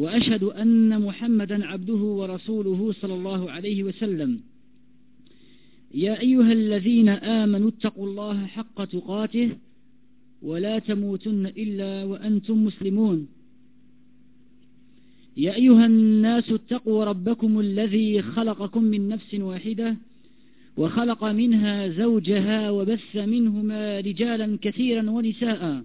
وأشهد أن محمدا عبده ورسوله صلى الله عليه وسلم. يا أيها الذين آمنوا اتقوا الله حق تقاته ولا تموتن إلا وأنتم مسلمون. يا أيها الناس اتقوا ربكم الذي خلقكم من نفس واحدة وخلق منها زوجها وبث منهما رجالا كثيرا ونساء.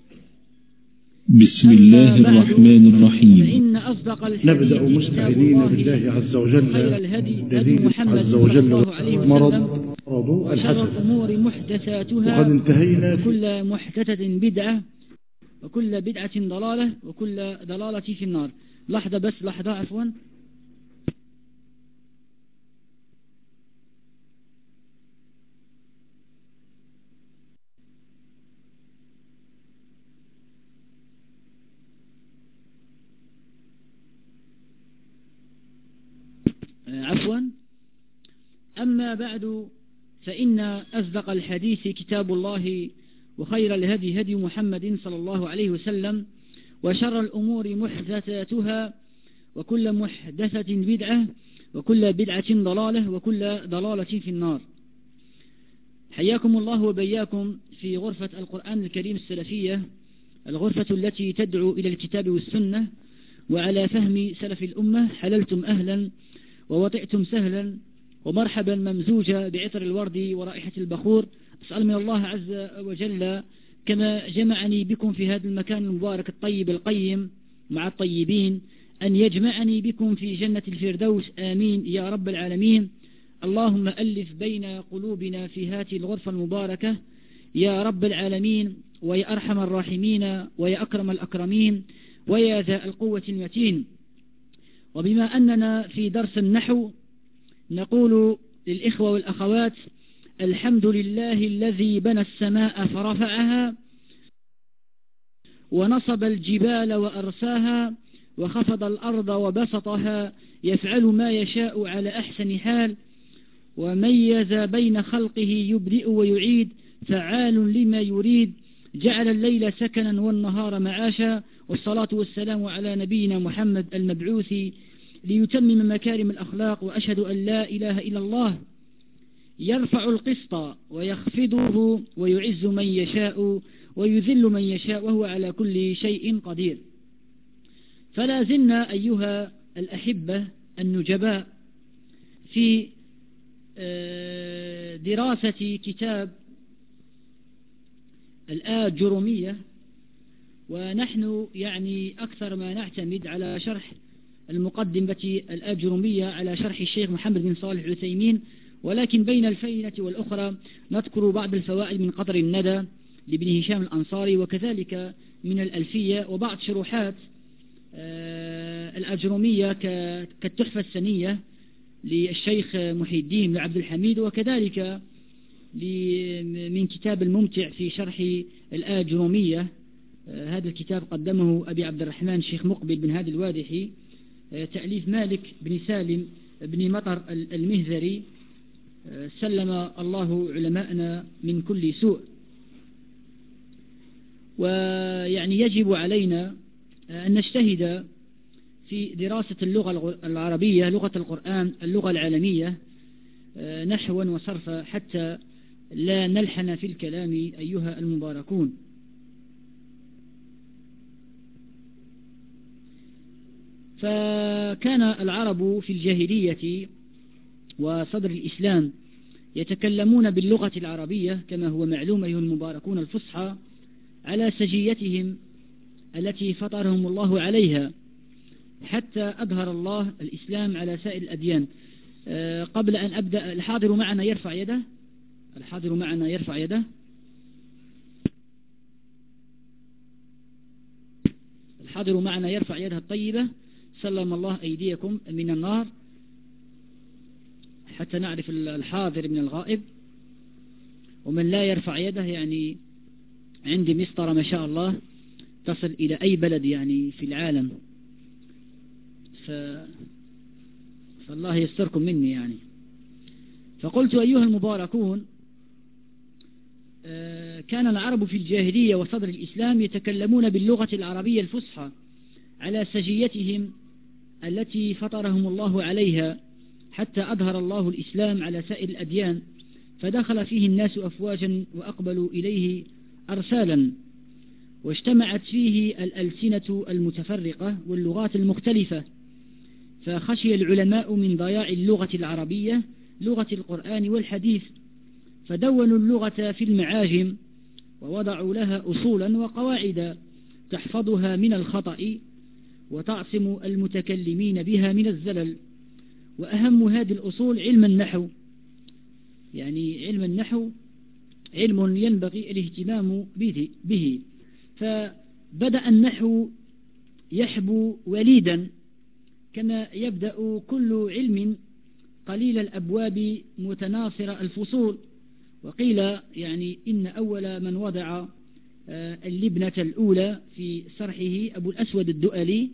بسم الله الرحمن الرحيم. نبدأ مستعينين بالله عز وجل محمد عز صلى وجل الله عليه مرض وسلم. مرض وشر الحسد. الأمور محدثاتها وقد انتهينا وكل محدثة بدعة وكل بدعة ضلالة وكل ضلالة في النار. لحظة بس لحظة عفوا آه، عفوا أما بعد فإن أصدق الحديث كتاب الله وخير الهدي هدي محمد صلى الله عليه وسلم وشر الأمور محدثاتها وكل محدثة بدعة وكل بدعة ضلالة وكل ضلالة في النار. حياكم الله وبياكم في غرفة القرآن الكريم السلفية الغرفة التي تدعو إلى الكتاب والسنة وعلى فهم سلف الأمة حللتم أهلا ووطئتم سهلا ومرحبا ممزوجة بعطر الورد ورائحة البخور. أسأل من الله عز وجل كما جمعني بكم في هذا المكان المبارك الطيب القيم مع الطيبين أن يجمعني بكم في جنة الفردوس. آمين يا رب العالمين. اللهم ألف بين قلوبنا في هذه الغرفة المباركة. يا رب العالمين ويا أرحم الراحمين ويا أكرم الأكرمين ويا ذا القوة المتين وبما أننا في درس النحو نقول للإخوة والأخوات الحمد لله الذي بنى السماء فرفعها ونصب الجبال وأرساها وخفض الأرض وبسطها يفعل ما يشاء على أحسن حال وميز بين خلقه يبدئ ويعيد فعال لما يريد جعل الليل سكنا والنهار معاشا والصلاة والسلام على نبينا محمد المبعوث ليتمم مكارم الأخلاق وأشهد أن لا إله إلا الله. يرفع القسط ويخفضه ويعز من يشاء ويذل من يشاء وهو على كل شيء قدير. فلا زلنا أيها الأحبة النجباء في دراسة كتاب الآجرمية ونحن يعني أكثر ما نعتمد على شرح المقدمة الآجرمية على شرح الشيخ محمد بن صالح العثيمين ولكن بين الفينة والأخرى نذكر بعض الفوائد من قطر الندى لابن هشام الأنصاري وكذلك من الألفية وبعض شروحات الأجرومية كالتحفة السنية للشيخ محي الدين لعبد الحميد وكذلك من كتاب الممتع في شرح الآجرومية هذا الكتاب قدمه أبي عبد الرحمن شيخ مقبل بن هادي الوادحي. تأليف مالك بن سالم بن مطر المهذري سلم الله علماءنا من كل سوء. ويعني يجب علينا أن نجتهد في دراسة اللغة العربية لغة القرآن اللغة العالمية نحوا وصرفا حتى لا نلحن في الكلام أيها المباركون. فكان العرب في الجاهلية وصدر الإسلام يتكلمون باللغة العربية كما هو معلوم أيها المباركون الفصحى على سجيتهم التي فطرهم الله عليها حتى أظهر الله الإسلام على سائر الأديان. آه، قبل أن أبدأ الحاضر معنا يرفع يده؟ الحاضر معنا يرفع يده؟ الحاضر معنا يرفع يده الطيبة؟ سلم الله أيديكم من النار حتى نعرف الحاضر من الغائب. ومن لا يرفع يده يعني عندي مسطرة ما شاء الله تصل إلى أي بلد يعني في العالم. ف... فالله يستركم مني يعني. فقلت أيها المباركون آه، كان العرب في الجاهلية وصدر الإسلام يتكلمون باللغة العربية الفصحى على سجيتهم التي فطرهم الله عليها حتى أظهر الله الإسلام على سائر الأديان فدخل فيه الناس أفواجا وأقبلوا إليه أرسالا. واجتمعت فيه الألسنة المتفرقة واللغات المختلفة فخشي العلماء من ضياع اللغة العربية لغة القرآن والحديث فدونوا اللغة في المعاجم ووضعوا لها أصولا وقواعد تحفظها من الخطأ وتعصم المتكلمين بها من الزلل. وأهم هذه الأصول علم النحو. يعني علم النحو علم ينبغي الاهتمام به فبدأ النحو يحبو وليدا كما يبدأ كل علم قليل الأبواب متناصر الفصول. وقيل يعني إن أول من وضع آه، اللبنة الأولى في سرحه أبو الأسود الدؤلي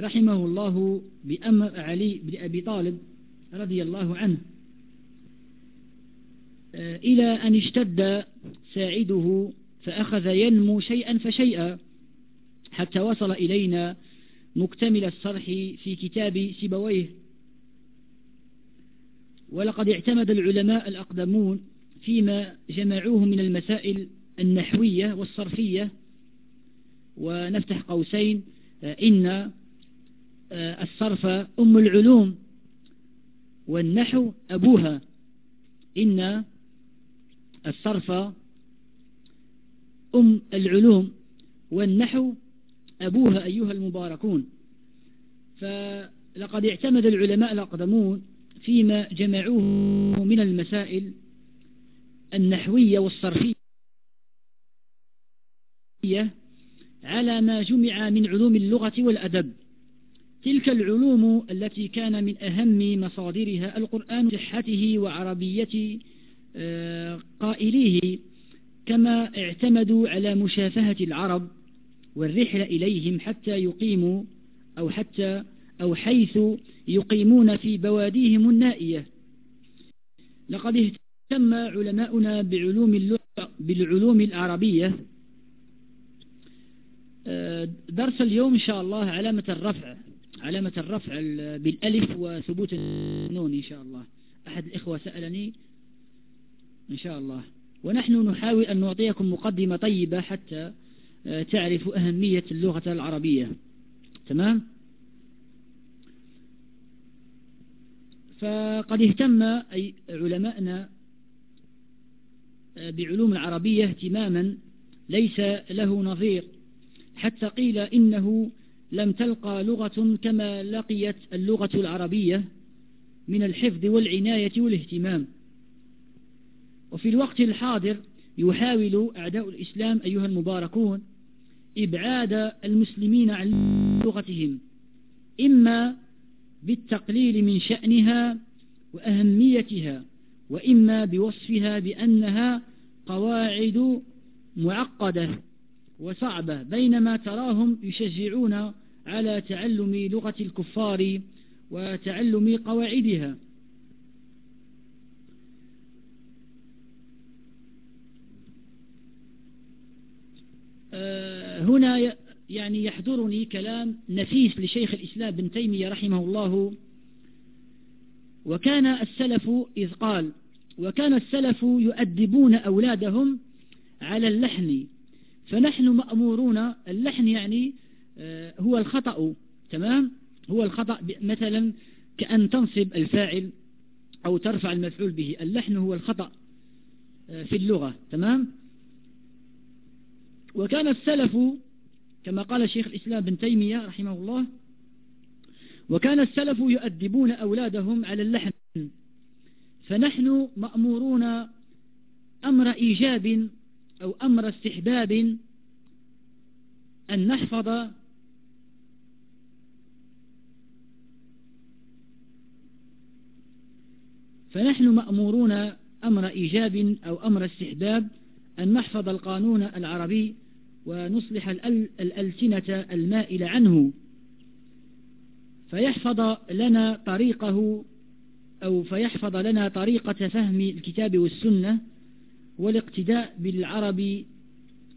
رحمه الله بأمر علي بن أبي طالب رضي الله عنه آه، إلى أن اشتد ساعده فأخذ ينمو شيئا فشيئا حتى وصل إلينا مكتمل الصرح في كتاب سيبويه. ولقد اعتمد العلماء الأقدمون فيما جمعوه من المسائل النحوية والصرفية. ونفتح قوسين آه، إن الصرف أم العلوم والنحو أبوها. إن الصرف أم العلوم والنحو أبوها أيها المباركون. فلقد اعتمد العلماء الأقدمون فيما جمعوه من المسائل النحوية والصرفية على ما جمع من علوم اللغة والأدب. تلك العلوم التي كان من أهم مصادرها القرآن صحته وعربية آه، قائليه كما اعتمدوا على مشافهة العرب والرحلة إليهم حتى يقيموا أو حتى أو حيث يقيمون في بواديهم النائية. لقد اهتم علماؤنا بعلوم بالعلوم العربية. آه، درس اليوم إن شاء الله علامة الرفع. علامة الرفع بالألف وثبوت النون إن شاء الله. أحد الإخوة سألني إن شاء الله. ونحن نحاول أن نعطيكم مقدمة طيبة حتى آه، تعرفوا أهمية اللغة العربية. تمام؟ فقد اهتم أي علماءنا آه، بعلوم العربية اهتماما ليس له نظير. حتى قيل إنه لم تلقى لغة كما لقيت اللغة العربية من الحفظ والعناية والاهتمام. وفي الوقت الحاضر يحاول أعداء الإسلام أيها المباركون إبعاد المسلمين عن لغتهم إما بالتقليل من شأنها وأهميتها وإما بوصفها بأنها قواعد معقدة. وصعبة بينما تراهم يشجعون على تعلم لغة الكفار وتعلم قواعدها. آه، هنا يعني يحضرني كلام نفيس لشيخ الإسلام بن تيمية رحمه الله. وكان السلف إذ قال وكان السلف يؤدبون أولادهم على اللحن فنحن مأمورون اللحن يعني آه، هو الخطأ تمام؟ هو الخطأ مثلا كأن تنصب الفاعل أو ترفع المفعول به اللحن هو الخطأ آه، في اللغة تمام؟ وكان السلف كما قال شيخ الإسلام بن تيمية رحمه الله وكان السلف يؤدبون أولادهم على اللحن. فنحن مأمورون أمر إيجاب أو أمر استحباب أن نحفظ فنحن مأمورون أمر إيجاب أو أمر استحباب أن نحفظ القانون العربي ونصلح الألسنة المائلة عنه. فيحفظ لنا طريقه أو فيحفظ لنا طريقة فهم الكتاب والسنة والاقتداء بالعرب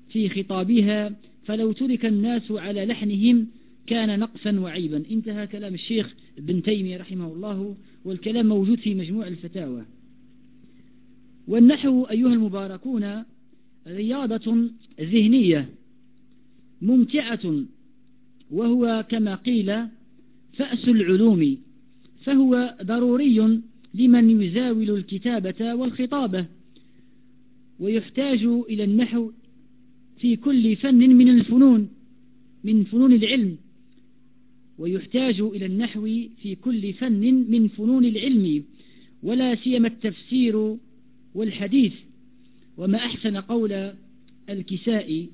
في خطابها فلو ترك الناس على لحنهم كان نقصا وعيبا. انتهى كلام الشيخ ابن تيمية رحمه الله والكلام موجود في مجموع الفتاوى. والنحو أيها المباركون رياضة ذهنية ممتعة وهو كما قيل فأس العلوم فهو ضروري لمن يزاول الكتابة والخطابة. ويحتاج إلى النحو في كل فن من الفنون من فنون العلم. ويحتاج إلى النحو في كل فن من فنون العلم ولا سيما التفسير والحديث. وما أحسن قول الكسائي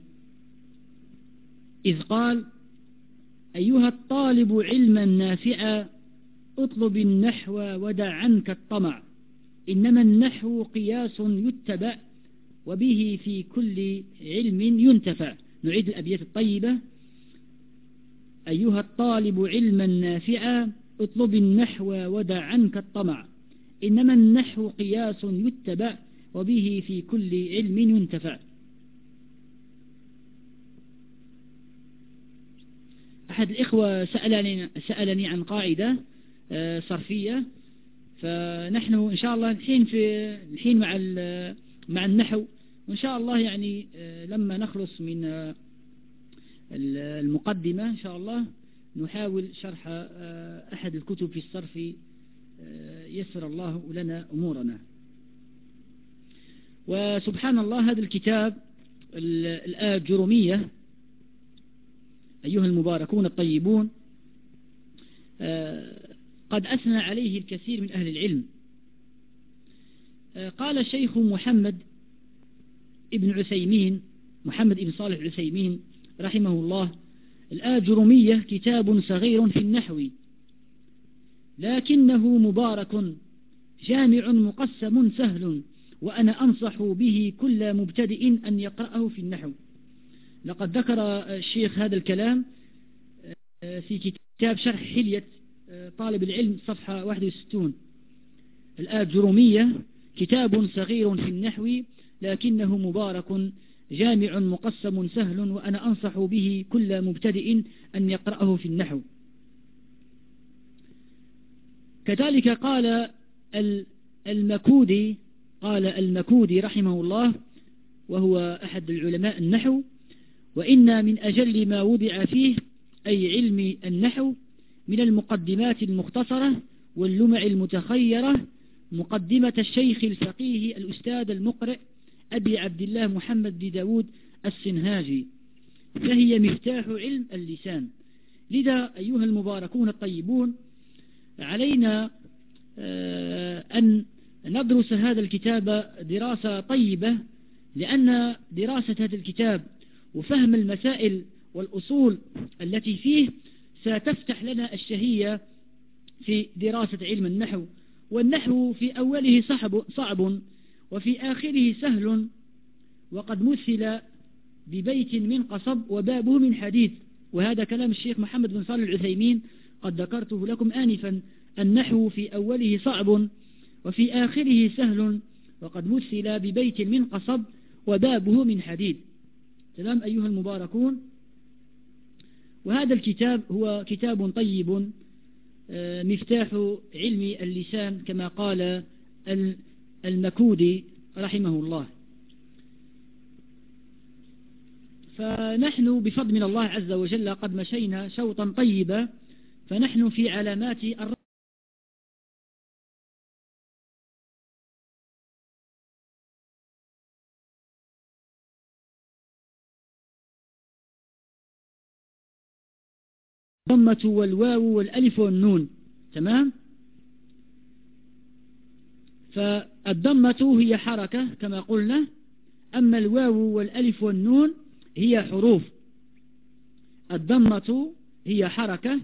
إذ قال أيها الطالب علما نافعا اطلب النحو ودع عنك الطمع. إنما النحو قياس يتبع. وبه في كل علم ينتفع. نعيد الأبيات الطيبة. أيها الطالب علما نافعا اطلب النحو ودع عنك الطمع. إنما النحو قياس يتبع وبه في كل علم ينتفع. أحد الإخوة سألني, سألني عن قاعدة آه، صرفية. فنحن إن شاء الله الحين في الحين مع مع النحو. وإن شاء الله يعني آه، لما نخلص من آه، المقدمة إن شاء الله نحاول شرح أحد الكتب في الصرف يسر الله لنا أمورنا. وسبحان الله هذا الكتاب الآية الجرومية أيها المباركون الطيبون قد أثنى عليه الكثير من أهل العلم. آه، قال الشيخ محمد ابن عثيمين محمد بن صالح العثيمين رحمه الله. الآجرمية كتاب صغير في النحو لكنه مبارك جامع مقسم سهل وأنا أنصح به كل مبتدئ أن يقرأه في النحو. لقد ذكر الشيخ هذا الكلام آه، في كتاب شرح حلية طالب العلم صفحة 61 الآية الجرومية كتاب صغير في النحو لكنه مبارك جامع مقسم سهل وأنا أنصح به كل مبتدئ أن يقرأه في النحو. كذلك قال المكودي قال المكودي رحمه الله وهو أحد العلماء النحو وإن من أجل ما وضع فيه أي علم النحو من المقدمات المختصرة واللمع المتخيرة مقدمة الشيخ الفقيه الأستاذ المقرئ أبي عبد الله محمد بن داود السنهاجي فهي مفتاح علم اللسان. لذا أيها المباركون الطيبون علينا آه، أن ندرس هذا الكتاب دراسة طيبة لأن دراسة هذا الكتاب وفهم المسائل والأصول التي فيه ستفتح لنا الشهية في دراسة علم النحو. والنحو في أوله صعب, صعب وفي آخره سهل وقد مثل ببيت من قصب وبابه من حديد. وهذا كلام الشيخ محمد بن صالح العثيمين قد ذكرته لكم آنفا النحو في أوله صعب وفي آخره سهل وقد مثل ببيت من قصب وبابه من حديد. سلام أيها المباركون. وهذا الكتاب هو كتاب طيب آه، مفتاح علم اللسان كما قال المكودي رحمه الله فنحن بفضل من الله عز وجل قد مشينا شوطا طيبا فنحن في علامات الرحمة الضمة والواو والألف والنون تمام؟ فالضمة هي حركة كما قلنا أما الواو والألف والنون هي حروف. الضمة هي حركة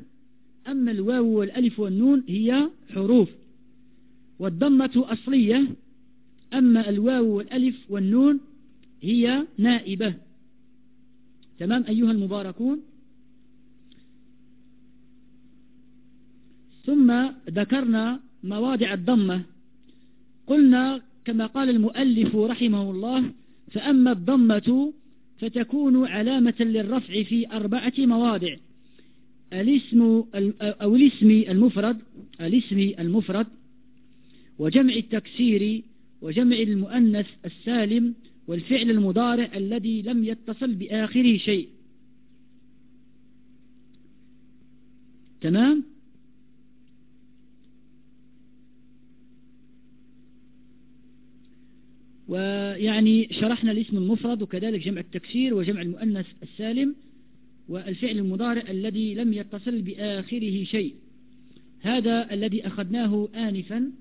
أما الواو والألف والنون هي حروف. والضمة أصلية أما الواو والألف والنون هي نائبة. تمام أيها المباركون؟ ثم ذكرنا مواضع الضمة. قلنا كما قال المؤلف رحمه الله فأما الضمة فتكون علامة للرفع في أربعة مواضع. الاسم أو الاسم المفرد الاسم المفرد وجمع التكسير وجمع المؤنث السالم والفعل المضارع الذي لم يتصل بآخره شيء. تمام؟ ويعني شرحنا الاسم المفرد وكذلك جمع التكسير وجمع المؤنث السالم والفعل المضارع الذي لم يتصل بآخره شيء. هذا الذي أخذناه آنفا.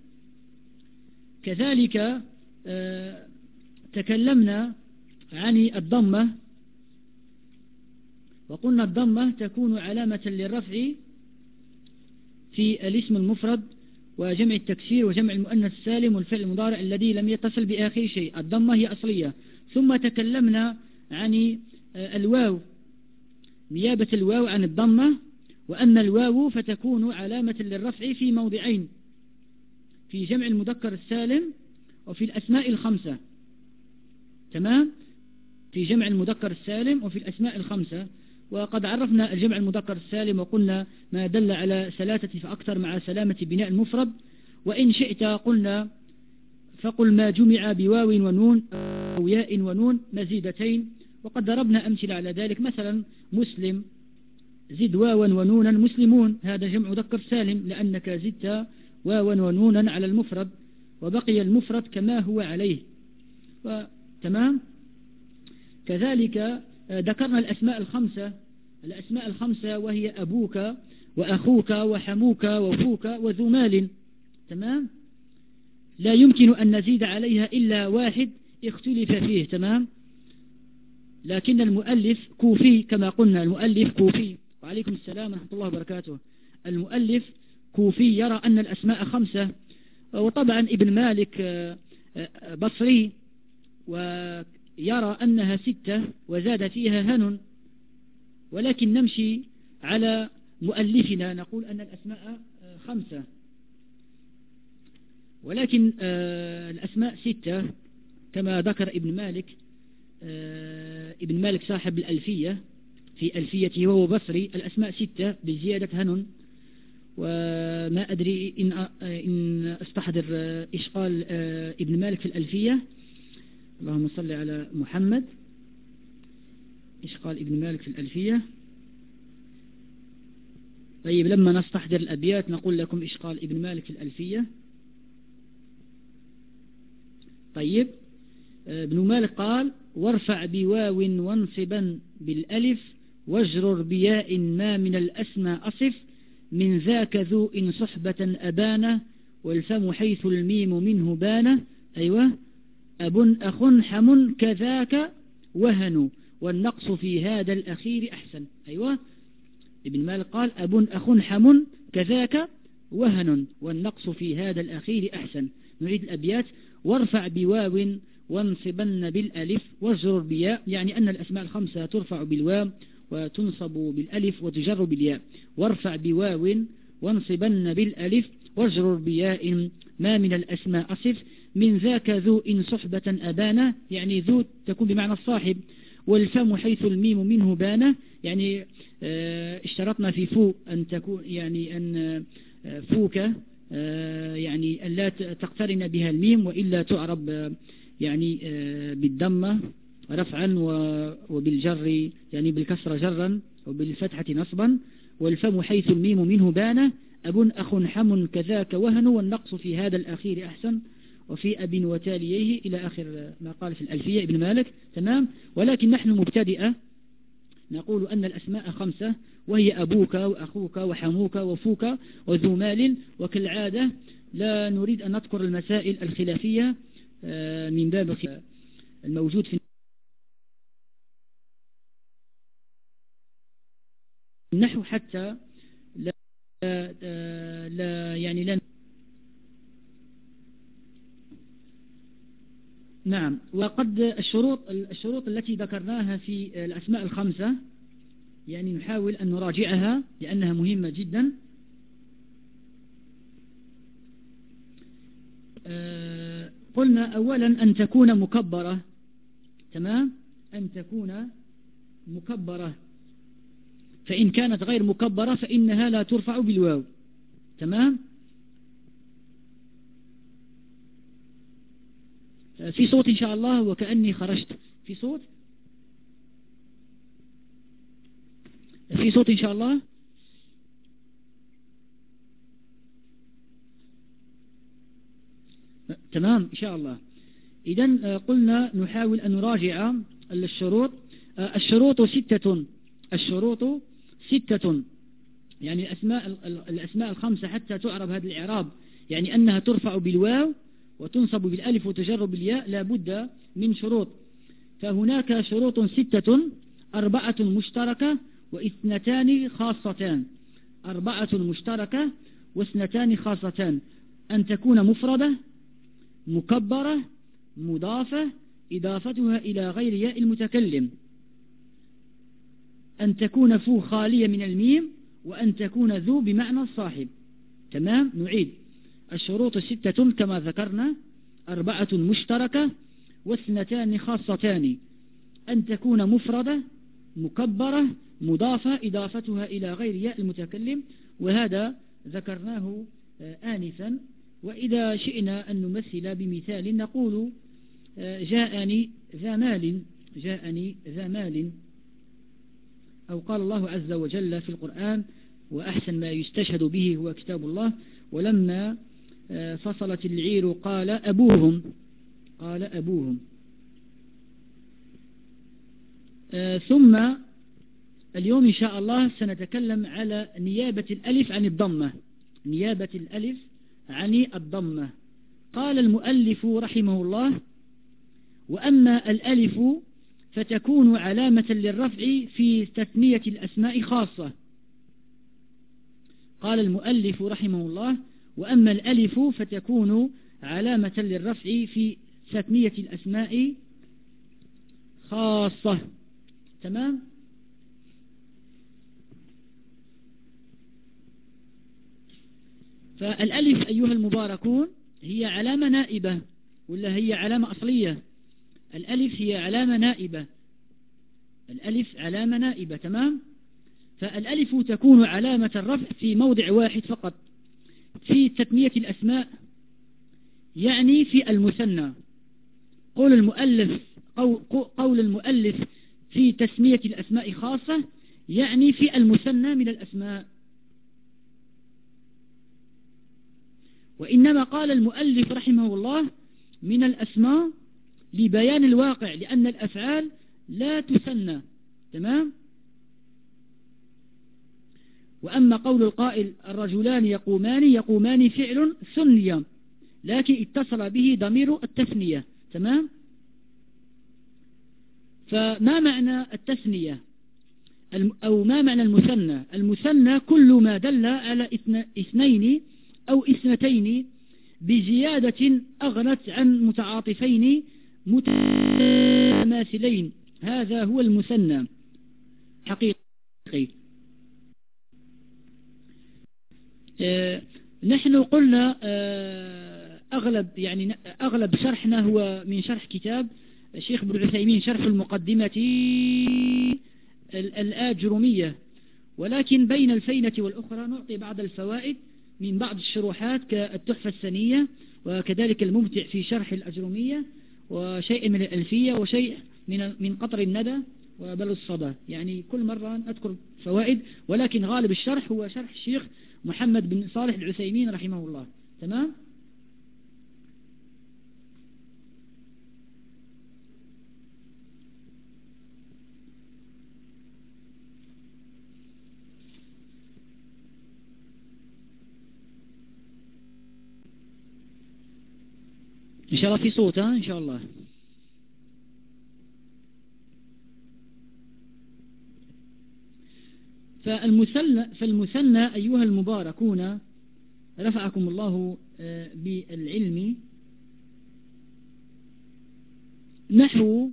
كذلك آه، تكلمنا عن الضمة. وقلنا الضمة تكون علامة للرفع في الاسم المفرد. وجمع التكسير وجمع المؤنث السالم والفعل المضارع الذي لم يتصل بآخر شيء. الضمة هي أصلية. ثم تكلمنا عن آه، الواو. نيابة الواو عن الضمة وأما الواو فتكون علامة للرفع في موضعين في جمع المذكر السالم وفي الأسماء الخمسة. تمام؟ في جمع المذكر السالم وفي الأسماء الخمسة. وقد عرفنا الجمع المذكر السالم وقلنا ما دل على ثلاثة فأكثر مع سلامة بناء المفرد وإن شئت قلنا فقل ما جمع بواو ونون أو ياء ونون مزيدتين وقد ضربنا أمثلة على ذلك مثلا مسلم زد واوا ونونا مسلمون هذا جمع مذكر سالم لأنك زدت واوا ونونا على المفرد وبقي المفرد كما هو عليه. تمام؟ كذلك آه، ذكرنا الأسماء الخمسة الأسماء الخمسة وهي أبوك وأخوك وحموك وفوك وذو مال. تمام؟ لا يمكن أن نزيد عليها إلا واحد اختلف فيه. تمام؟ لكن المؤلف كوفي كما قلنا المؤلف كوفي. وعليكم السلام ورحمة الله وبركاته. المؤلف كوفي يرى أن الأسماء خمسة. وطبعا ابن مالك آه، آه، بصري ويرى أنها ستة وزاد فيها هن ولكن نمشي على مؤلفنا نقول أن الأسماء آه، خمسة. ولكن الأسماء ستة كما ذكر ابن مالك ابن مالك صاحب الألفية في ألفيته وهو بصري الأسماء ستة بزيادة هن وما أدري إن, إن أستحضر إيش قال ابن مالك في الألفية. اللهم صل على محمد. إيش قال ابن مالك في الألفية. طيب لما نستحضر الأبيات نقول لكم إيش قال ابن مالك في الألفية. طيب ابن مالك قال وارفع بواو وانصبا بالألف واجرر بياء ما من الأسمى أصف من ذاك ذو إن صحبة أبانة والفم حيث الميم منه بانة. أيوة. أب أخ حم كذاك وهن. والنقص في هذا الأخير أحسن. أيوة. ابن مالك قال أب أخ حم كذاك وهن والنقص في هذا الأخير أحسن. نريد الأبيات. وارفع بواو وانصبن بالألف واجرر بياء يعني أن الأسماء الخمسة ترفع بالواو وتنصب بالألف وتجر بالياء. وارفع بواو وانصبن بالألف واجرر بياء. ما من الأسماء أصف. من ذاك ذو إن صحبة أبانا يعني ذو تكون بمعنى الصاحب. والفم حيث الميم منه بانا يعني آه، اشترطنا في فو أن تكون يعني أن آه، فوك آه، يعني أن لا تقترن بها الميم وإلا تعرب يعني بالضمة رفعا وبالجر يعني بالكسر جرا وبالفتحة نصبا. والفم حيث الميم منه بان أب أخ حم كذاك وهن والنقص في هذا الأخير أحسن. وفي أب وتاليه إلى آخر ما قال في الألفية ابن مالك. تمام؟ ولكن نحن مبتدئة. نقول أن الأسماء خمسة وهي أبوك وأخوك وحموك وفوك وذو مال. وكالعادة لا نريد أن نذكر المسائل الخلافية آه، من باب الموجود في النحو حتى لا, لا يعني لا نعم. وقد الشروط الشروط التي ذكرناها في الأسماء الخمسة يعني نحاول أن نراجعها لأنها مهمة جدا. آه، قلنا أولا أن تكون مكبرة. تمام؟ أن تكون مكبرة. فإن كانت غير مكبرة فإنها لا ترفع بالواو. تمام؟ في صوت إن شاء الله وكأني خرجت. في صوت؟ في صوت إن شاء الله؟ تمام إن شاء الله. إذا قلنا نحاول أن نراجع الشروط. الشروط ستة. الشروط ستة. يعني الأسماء, الأسماء الخمسة حتى تعرب هذا الإعراب. يعني أنها ترفع بالواو وتنصب بالألف وتجر بالياء لا بد من شروط. فهناك شروط ستة أربعة مشتركة واثنتان خاصتان. أربعة مشتركة واثنتان خاصتان. أن تكون مفردة مكبرة مضافة إضافتها إلى غير ياء المتكلم. أن تكون فو خالية من الميم وأن تكون ذو بمعنى الصاحب. تمام؟ نعيد. الشروط ستة كما ذكرنا أربعة مشتركة واثنتان خاصتان. أن تكون مفردة مكبرة مضافة إضافتها إلى غير ياء المتكلم وهذا ذكرناه آه، آنفا. وإذا شئنا أن نمثل بمثال نقول آه، جاءني ذا مال جاءني ذا مال. أو قال الله عز وجل في القرآن وأحسن ما يستشهد به هو كتاب الله ولما فصلت العير قال أبوهم قال أبوهم. آه، ثم اليوم إن شاء الله سنتكلم على نيابة الألف عن الضمة. نيابة الألف عن الضمة. قال المؤلف رحمه الله وأما الألف فتكون علامة للرفع في تثنية الأسماء خاصة. قال المؤلف رحمه الله وأما الألف فتكون علامة للرفع في تثنية الأسماء خاصة. تمام؟ فالألف أيها المباركون هي علامة نائبة ولا هي علامة أصلية؟ الألف هي علامة نائبة. الألف علامة نائبة. تمام؟ فالألف تكون علامة الرفع في موضع واحد فقط. في تثنية الأسماء يعني في المثنى. قول المؤلف قول المؤلف في تسمية الأسماء خاصة يعني في المثنى من الأسماء. وإنما قال المؤلف رحمه الله من الأسماء لبيان الواقع لأن الأفعال لا تسنى تمام؟ وأما قول القائل الرجلان يقومان يقومان فعل سنيا لكن اتصل به ضمير التثنية تمام؟ فما معنى التثنية؟ أو ما معنى المثنى؟ المثنى كل ما دل على اثنين أو اثنتين بزيادة أغنت عن متعاطفين متماثلين. هذا هو المثنى. حقيقي. نحن قلنا آه، أغلب يعني أغلب شرحنا هو من شرح كتاب الشيخ ابن عثيمين شرح المقدمة الآجرمية ولكن بين الفينة والأخرى نعطي بعض الفوائد من بعض الشروحات كالتحفة السنية وكذلك الممتع في شرح الأجرمية وشيء من الألفية وشيء من قطر الندى. وبل الصدى يعني كل مرة أذكر فوائد ولكن غالب الشرح هو شرح الشيخ محمد بن صالح العثيمين رحمه الله. تمام؟ إن شاء الله في صوت ها؟ إن شاء الله. فالمثنى, فالمثنى أيها المباركون رفعكم الله آه، بالعلم. نحو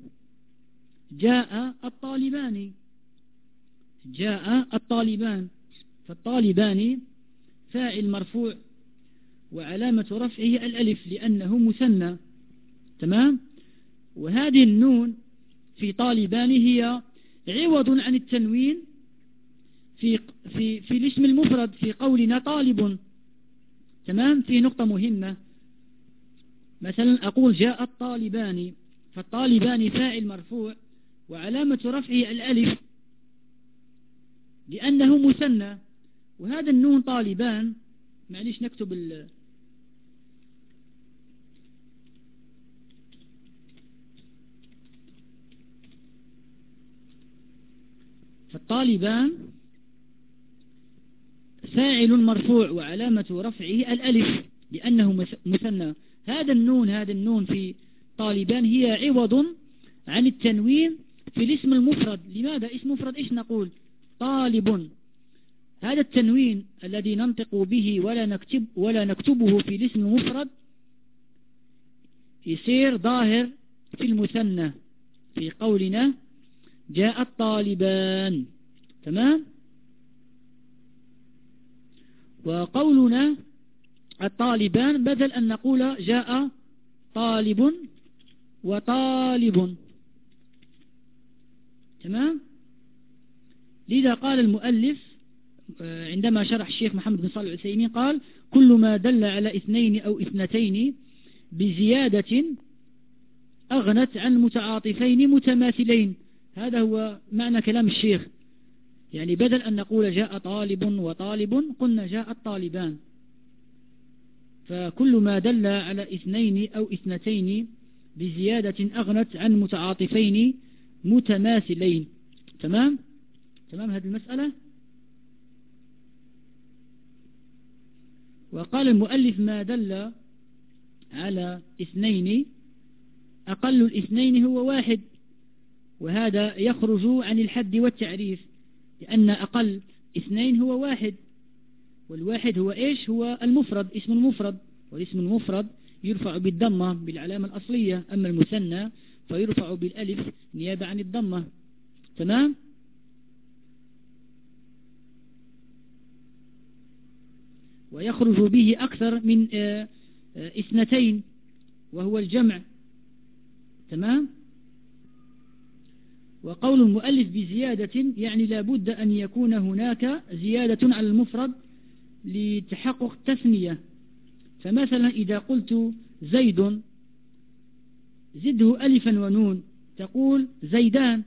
جاء الطالبان. جاء الطالبان. فالطالبان فاعل مرفوع وعلامة رفعه الألف لأنه مثنى. تمام؟ وهذه النون في طالبان هي عوض عن التنوين في في في الاسم المفرد في قولنا طالب. تمام؟ في نقطة مهمة. مثلا أقول جاء الطالبان فالطالبان فاعل مرفوع وعلامة رفعه الألف لأنه مثنى. وهذا النون طالبان. معليش نكتب ال فالطالبان فاعل مرفوع وعلامة رفعه الألف لأنه مثنى. هذا النون هذا النون في طالبان هي عوض عن التنوين في الاسم المفرد. لماذا اسم مفرد؟ إيش نقول؟ طالب. هذا التنوين الذي ننطق به ولا نكتب ولا نكتبه في الاسم المفرد يصير ظاهر في المثنى. في قولنا جاء الطالبان. تمام؟ وقولنا الطالبان بدل أن نقول جاء طالب وطالب. تمام؟ لذا قال المؤلف آه، عندما شرح الشيخ محمد بن صالح العثيمين قال كل ما دل على اثنين أو اثنتين بزيادة أغنت عن متعاطفين متماثلين. هذا هو معنى كلام الشيخ. يعني بدل أن نقول جاء طالب وطالب قلنا جاء الطالبان. فكل ما دل على اثنين أو اثنتين بزيادة أغنت عن متعاطفين متماثلين. تمام؟ تمام هذه المسألة؟ وقال المؤلف ما دل على اثنين أقل الاثنين هو واحد وهذا يخرج عن الحد والتعريف. لأن أقل اثنين هو واحد. والواحد هو إيش؟ هو المفرد اسم المفرد. والاسم المفرد يرفع بالضمة بالعلامة الأصلية أما المثنى فيرفع بالألف نيابة عن الضمة. تمام؟ ويخرج به أكثر من آه، آه، اثنتين وهو الجمع. تمام؟ وقول المؤلف بزيادة يعني لابد أن يكون هناك زيادة على المفرد لتحقق التثنية فمثلا إذا قلت زيد زده ألفا ونون تقول زيدان.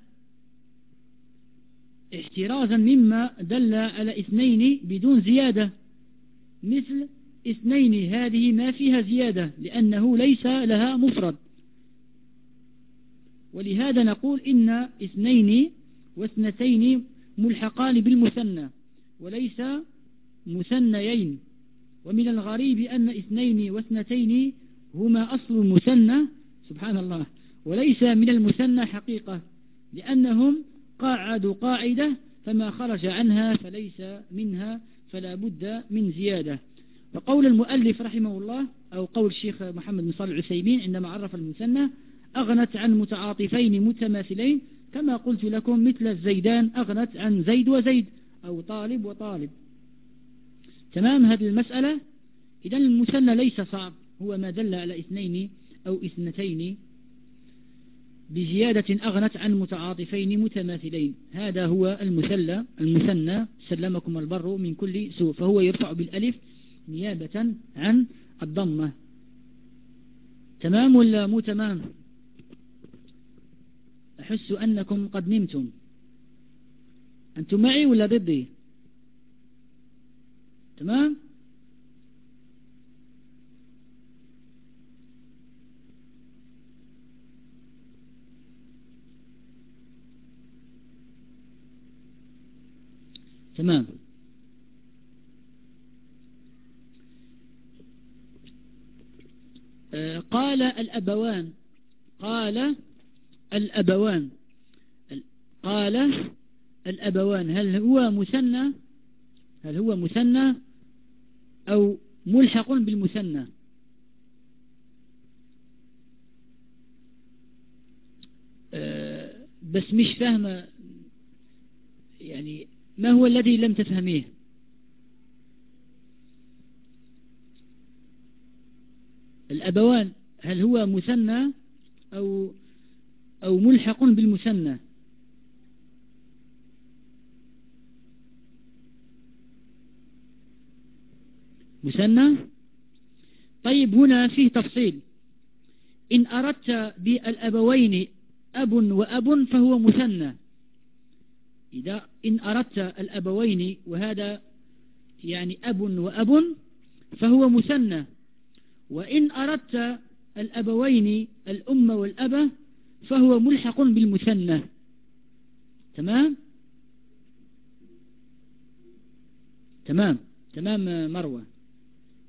احترازا مما دل على اثنين بدون زيادة. مثل اثنين هذه ما فيها زيادة لأنه ليس لها مفرد. ولهذا نقول إن اثنين واثنتين ملحقان بالمثنى وليس مثنيين. ومن الغريب أن اثنين واثنتين هما أصل المثنى سبحان الله وليس من المثنى حقيقة لأنهم قاعدوا قاعدة فما خرج عنها فليس منها فلا بد من زيادة. وقول المؤلف رحمه الله أو قول الشيخ محمد بن صالح العثيمين عندما عرف المثنى أغنت عن متعاطفين متماثلين كما قلت لكم مثل الزيدان أغنت عن زيد وزيد أو طالب وطالب. تمام هذه المسألة؟ إذا المثنى ليس صعب هو ما دل على اثنين أو اثنتين. بزيادة أغنت عن متعاطفين متماثلين. هذا هو المثلى المثنى سلمكم البر من كل سوء فهو يرفع بالألف نيابة عن الضمة. تمام ولا مو تمام؟ أحس أنكم قد نمتم. أنتم معي ولا ضدي؟ تمام؟ تمام. آه، قال قال الأبوان قال الأبوان. قال الأبوان هل هو مثنى؟ هل هو مثنى أو ملحق بالمثنى؟ أه، بس مش فاهمة يعني ما هو الذي لم تفهميه؟ الأبوان هل هو مثنى أو أو ملحق بالمثنى. مثنى؟ طيب هنا فيه تفصيل. إن أردت بالأبوين أب وأب فهو مثنى. إذا إن أردت الأبوين وهذا يعني أب وأب فهو مثنى. وإن أردت الأبوين الأم والأب فهو ملحق بالمثنى. تمام؟ تمام. تمام مروة.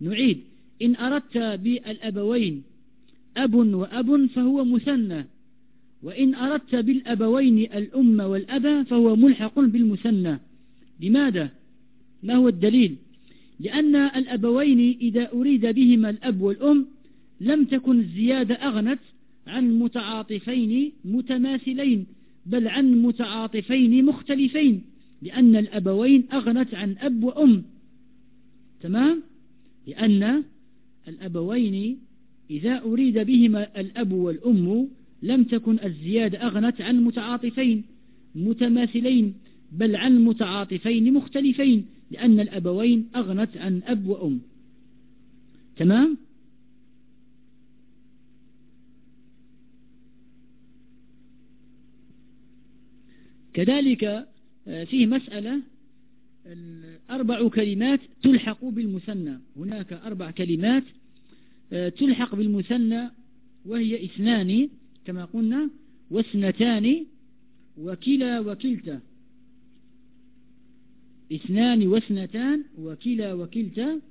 نعيد. إن أردت بالأبوين أب وأب فهو مثنى. وإن أردت بالأبوين الأم والأب فهو ملحق بالمثنى. لماذا؟ ما هو الدليل؟ لأن الأبوين إذا أريد بهما الأب والأم لم تكن الزيادة أغنت عن متعاطفين متماثلين بل عن متعاطفين مختلفين لأن الأبوين أغنت عن أب وأم. تمام؟ لأن الأبوين إذا أريد بهما الأب والأم لم تكن الزيادة أغنت عن متعاطفين متماثلين بل عن متعاطفين مختلفين لأن الأبوين أغنت عن أب وأم. تمام؟ كذلك آه، فيه مسألة أربع كلمات تلحق بالمثنى. هناك أربع كلمات آه، تلحق بالمثنى وهي اثنان كما قلنا واثنتان وكلا وكلتا. اثنان واثنتان وكلا وكلتا.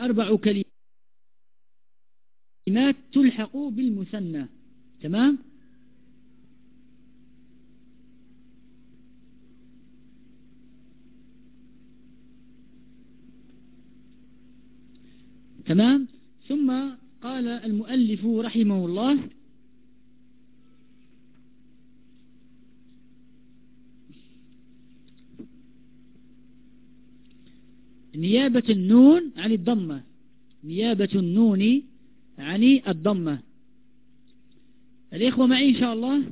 أربع كلمات تلحق بالمثنى. تمام؟ تمام؟ ثم قال المؤلف رحمه الله نيابة النون عن الضمة. نيابة النون عن الضمة. الإخوة معي إن شاء الله؟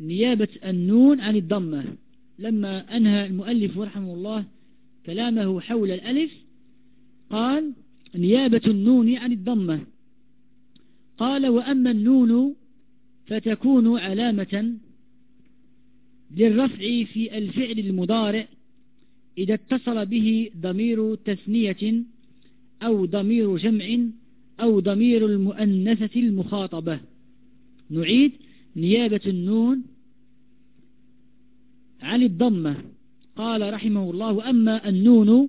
نيابة النون عن الضمة. لما أنهى المؤلف رحمه الله كلامه حول الألف قال نيابة النون عن الضمة. قال وأما النون فتكون علامة للرفع في الفعل المضارع إذا اتصل به ضمير تثنية أو ضمير جمع أو ضمير المؤنثة المخاطبة. نعيد نيابة النون عن الضمة. قال رحمه الله أما النون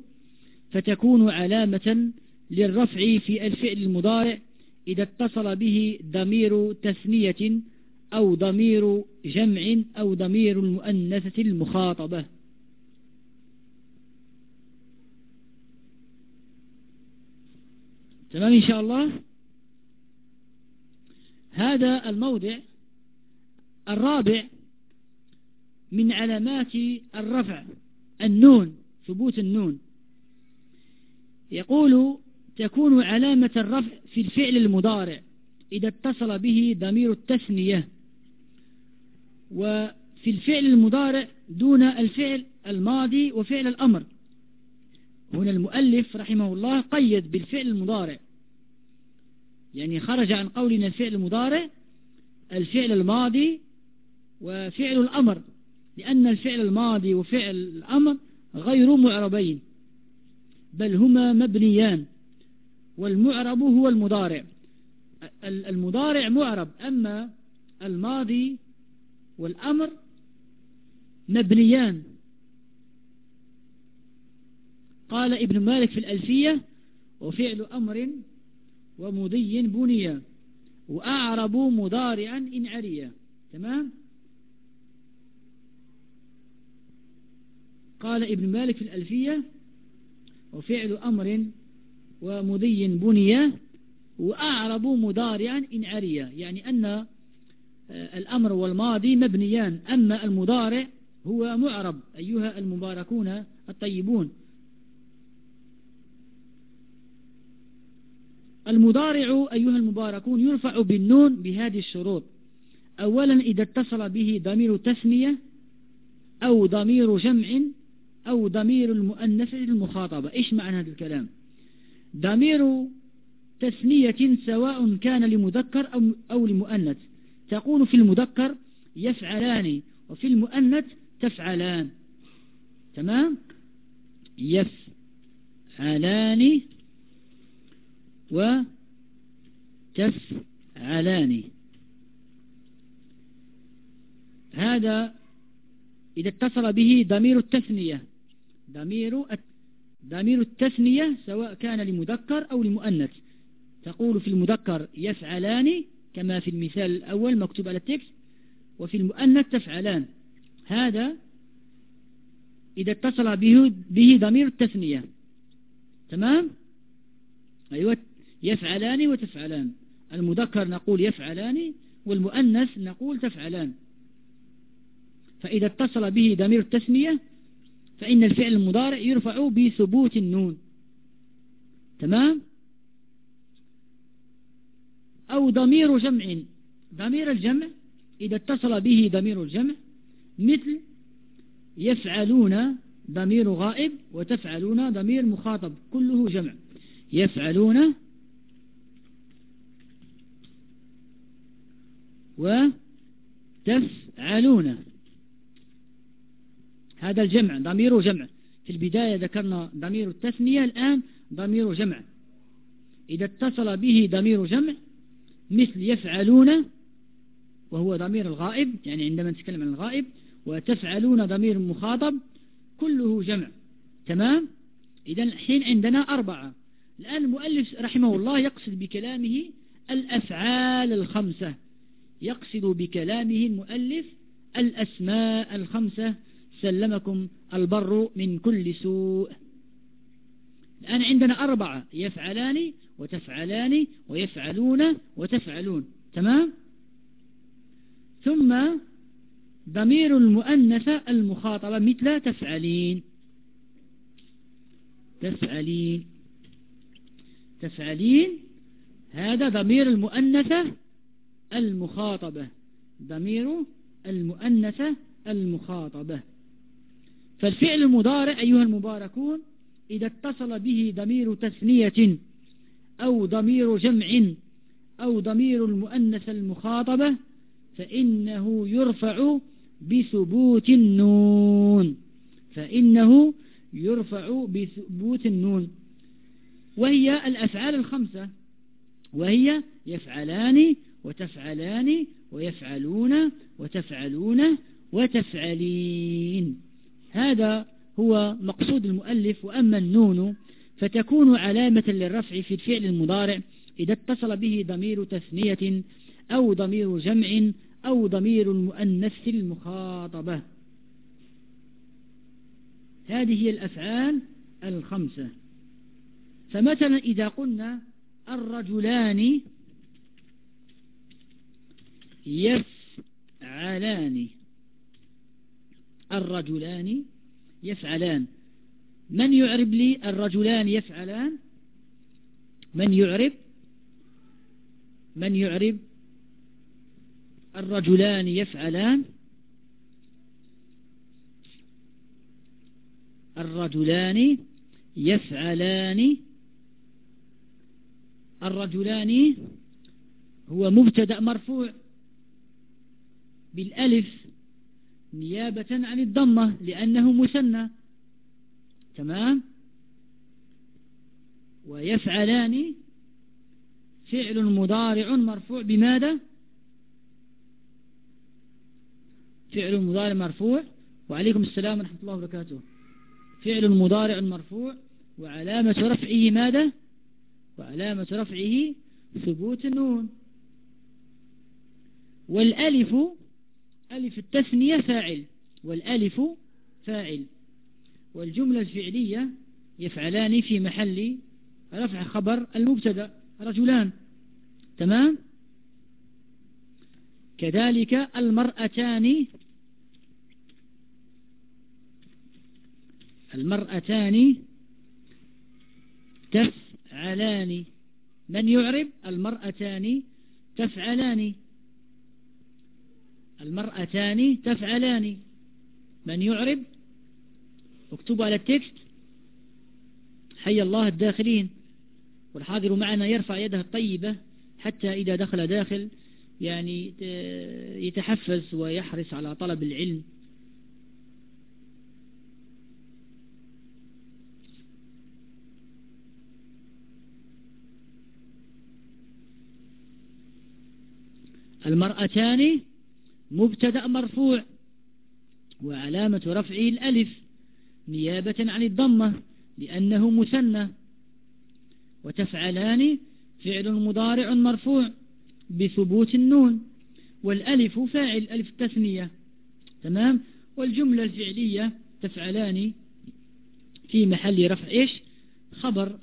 فتكون علامة للرفع في الفعل المضارع إذا اتصل به ضمير تثنية أو ضمير جمع أو ضمير المؤنثة المخاطبة. تمام إن شاء الله؟ هذا الموضع الرابع من علامات الرفع النون ثبوت النون. يقول تكون علامة الرفع في الفعل المضارع إذا اتصل به ضمير التثنية وفي الفعل المضارع دون الفعل الماضي وفعل الأمر. هنا المؤلف رحمه الله قيد بالفعل المضارع يعني خرج عن قولنا الفعل المضارع الفعل الماضي وفعل الأمر لأن الفعل الماضي وفعل الأمر غير معربين. بل هما مبنيان. والمعرب هو المضارع. المضارع معرب أما الماضي والأمر مبنيان. قال ابن مالك في الألفية وفعل أمر ومضي بنيا. وأعرب مضارعا إن عريا تمام؟ قال ابن مالك في الألفية وفعل أمر ومضي بنيا وأعرب مضارعا إن عريا يعني أن آه، الأمر والماضي مبنيان أما المضارع هو معرب أيها المباركون الطيبون. المضارع أيها المباركون يرفع بالنون بهذه الشروط. أولا إذا اتصل به ضمير تثنية أو ضمير جمع أو ضمير المؤنث المخاطبة إيش معنى هذا الكلام؟ ضمير تثنية سواء كان لمذكر أو, أو لمؤنث. تقول في المذكر يفعلان وفي المؤنث تفعلان. تمام؟ يفعلان وتفعلان. هذا إذا اتصل به ضمير التثنية ضمير ضمير التثنية سواء كان لمذكر أو لمؤنث. تقول في المذكر يفعلان كما في المثال الأول مكتوب على التكست وفي المؤنث تفعلان. هذا إذا اتصل به, به ضمير التثنية. تمام؟ أيوة يفعلان وتفعلان. المذكر نقول يفعلان والمؤنث نقول تفعلان. فإذا اتصل به ضمير التسمية فإن الفعل المضارع يرفع بثبوت النون. تمام؟ أو ضمير جمع. ضمير الجمع إذا اتصل به ضمير الجمع مثل يفعلون ضمير غائب وتفعلون ضمير مخاطب كله جمع. يفعلون وتفعلون. هذا الجمع ضمير جمع. في البداية ذكرنا ضمير التثنية الآن ضمير جمع. إذا اتصل به ضمير جمع مثل يفعلون وهو ضمير الغائب يعني عندما نتكلم عن الغائب وتفعلون ضمير مخاطب كله جمع. تمام؟ إذا الحين عندنا أربعة. الآن المؤلف رحمه الله يقصد بكلامه الأفعال الخمسة. يقصد بكلامه المؤلف الأسماء الخمسة. سلمكم البر من كل سوء. الآن عندنا أربعة يفعلان وتفعلان ويفعلون وتفعلون. تمام؟ ثم ضمير المؤنثة المخاطبة مثل تفعلين. تفعلين. تفعلين هذا ضمير المؤنثة المخاطبة. ضمير المؤنثة المخاطبة. فالفعل المضارع أيها المباركون إذا اتصل به ضمير تثنية أو ضمير جمع أو ضمير المؤنث المخاطبة فإنه يرفع بثبوت النون. فإنه يرفع بثبوت النون. وهي الأفعال الخمسة. وهي يفعلان وتفعلان ويفعلون وتفعلون وتفعلين. هذا هو مقصود المؤلف وأما النون فتكون علامة للرفع في الفعل المضارع إذا اتصل به ضمير تثنية أو ضمير جمع أو ضمير المؤنث المخاطبة هذه هي الأفعال الخمسة. فمثلا إذا قلنا الرجلان يفعلان. الرجلان يفعلان. من يعرب لي الرجلان يفعلان؟ من يعرب؟ من يعرب الرجلان يفعلان؟ الرجلان يفعلان. الرجلان هو مبتدأ مرفوع بالألف. نيابة عن الضمة لأنه مثنى تمام؟ ويفعلان فعل مضارع مرفوع بماذا؟ فعل مضارع مرفوع. وعليكم السلام ورحمة الله وبركاته. فعل مضارع مرفوع وعلامة رفعه ماذا؟ وعلامة رفعه ثبوت النون. والألف ألف التثنية فاعل والألف فاعل والجملة الفعلية يفعلان في محل رفع خبر المبتدأ رجلان. تمام؟ كذلك المرأتان المرأتان تفعلان. من يعرب؟ المرأتان تفعلان. المرأتان تفعلان. من يعرب اكتبوا على التكست حي الله الداخلين. والحاضر معنا يرفع يده الطيبة حتى إذا دخل داخل يعني يتحفز ويحرص على طلب العلم. المرأتان مبتدأ مرفوع وعلامة رفعه الألف نيابة عن الضمة لأنه مثنى. وتفعلان فعل مضارع مرفوع بثبوت النون والألف فاعل ألف التثنية تمام؟ والجملة الفعلية تفعلان في محل رفع إيش؟ خبر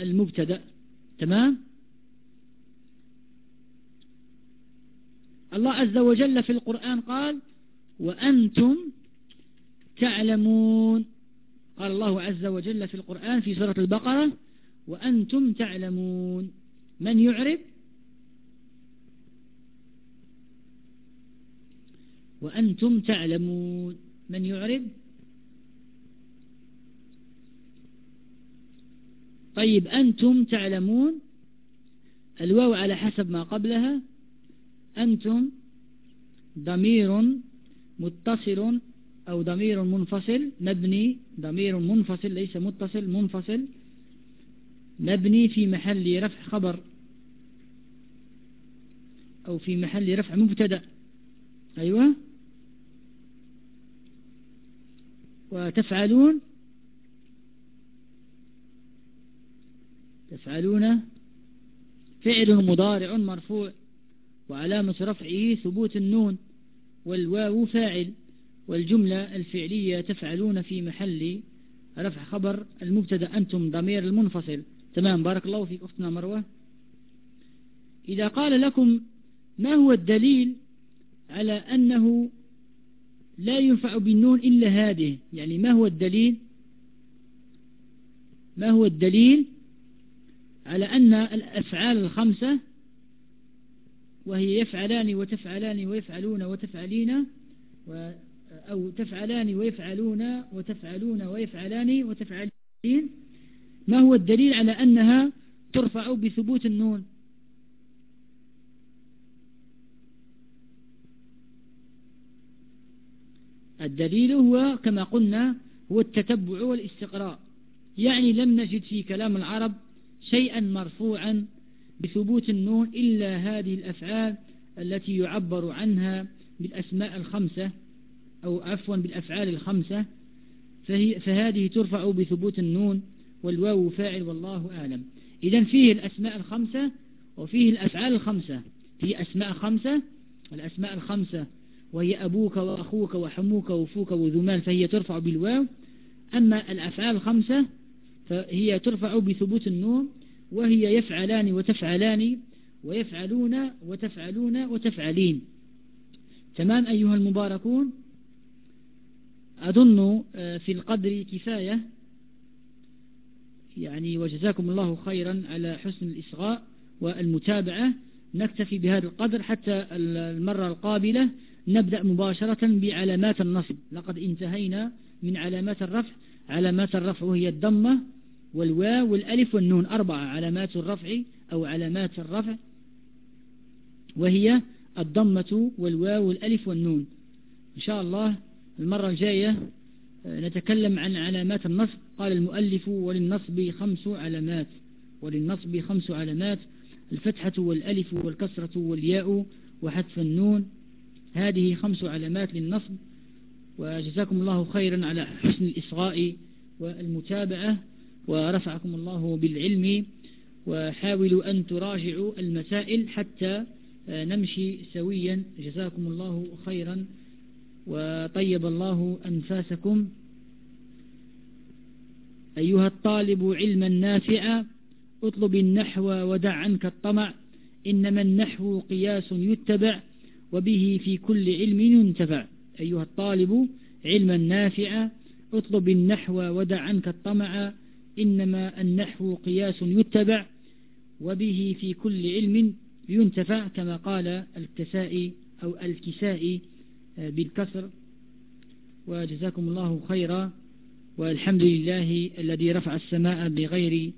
المبتدا. تمام؟ الله عز وجل في القرآن قال وأنتم تعلمون. قال الله عز وجل في القرآن في سورة البقرة وأنتم تعلمون. من يعرب؟ وأنتم تعلمون. من يعرب؟ طيب أنتم تعلمون. الواو على حسب ما قبلها أنتم ضمير متصل أو ضمير منفصل مبني ضمير منفصل ليس متصل منفصل مبني في محل رفع خبر أو في محل رفع مبتدأ. أيوة. وتفعلون؟ تفعلون. فعل مضارع مرفوع. وعلامة رفعه ثبوت النون والواو فاعل والجملة الفعلية تفعلون في محل رفع خبر المبتدأ. أنتم ضمير المنفصل. تمام. بارك الله فيك أختنا مروة. إذا قال لكم ما هو الدليل على أنه لا ينفع بالنون إلا هذه؟ يعني ما هو الدليل؟ ما هو الدليل على أن الأفعال الخمسة وهي يفعلان وتفعلان ويفعلون وتفعلين و أو تفعلان ويفعلون وتفعلون ويفعلان وتفعلين. ما هو الدليل على أنها ترفع بثبوت النون؟ الدليل هو كما قلنا هو التتبع والاستقراء. يعني لم نجد في كلام العرب شيئا مرفوعا بثبوت النون إلا هذه الأفعال التي يعبر عنها بالأسماء الخمسة أو عفوا بالأفعال الخمسة فهي فهذه ترفع بثبوت النون والواو فاعل والله أعلم. إذا فيه الأسماء الخمسة وفيه الأفعال الخمسة. في أسماء خمسة الأسماء الخمسة وهي أبوك وأخوك وحموك وفوك وذمال فهي ترفع بالواو. أما الأفعال الخمسة فهي ترفع بثبوت النون وهي يفعلان وتفعلان ويفعلون وتفعلون وتفعلين. تمام أيها المباركون؟ أظن آه، في القدر كفاية يعني وجزاكم الله خيرا على حسن الإصغاء والمتابعة. نكتفي بهذا القدر حتى المرة القابلة نبدأ مباشرة بعلامات النصب. لقد انتهينا من علامات الرفع. علامات الرفع وهي الضمة. والواو والألف والنون أربعة علامات الرفع أو علامات الرفع. وهي الضمة والواو والألف والنون. إن شاء الله المرة الجاية آه، نتكلم عن علامات النصب. قال المؤلف وللنصب خمس علامات. وللنصب خمس علامات الفتحة والألف والكسرة والياء وحذف النون. هذه خمس علامات للنصب. وجزاكم الله خيرا على حسن الإصغاء والمتابعة. ورفعكم الله بالعلم وحاولوا أن تراجعوا المسائل حتى نمشي سويا. جزاكم الله خيرا. وطيب الله أنفاسكم. أيها الطالب علما نافعا اطلب النحو ودع عنك الطمع. إنما النحو قياس يتبع وبه في كل علم ينتفع. أيها الطالب علما نافعا اطلب النحو ودع عنك الطمع. إنما النحو قياس يتبع وبه في كل علم ينتفع كما قال الكسائي أو الكسائي بالكسر. وجزاكم الله خيرا والحمد لله الذي رفع السماء بغير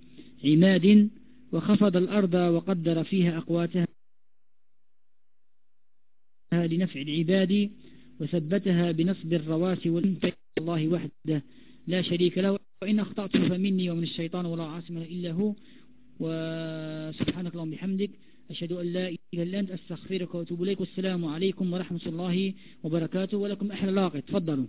عماد وخفض الأرض وقدر فيها أقواتها لنفع العباد وثبتها بنصب الرواسي والأنفع الله وحده. لا شريك له. وإن أخطأت فمني ومن الشيطان ولا عاصم إلا هو. وسبحانك اللهم بحمدك أشهد أن لا إله إلا أنت أستغفرك وأتوب إليك. والسلام عليكم ورحمة الله وبركاته. ولكم أحلى لاقة تفضلوا.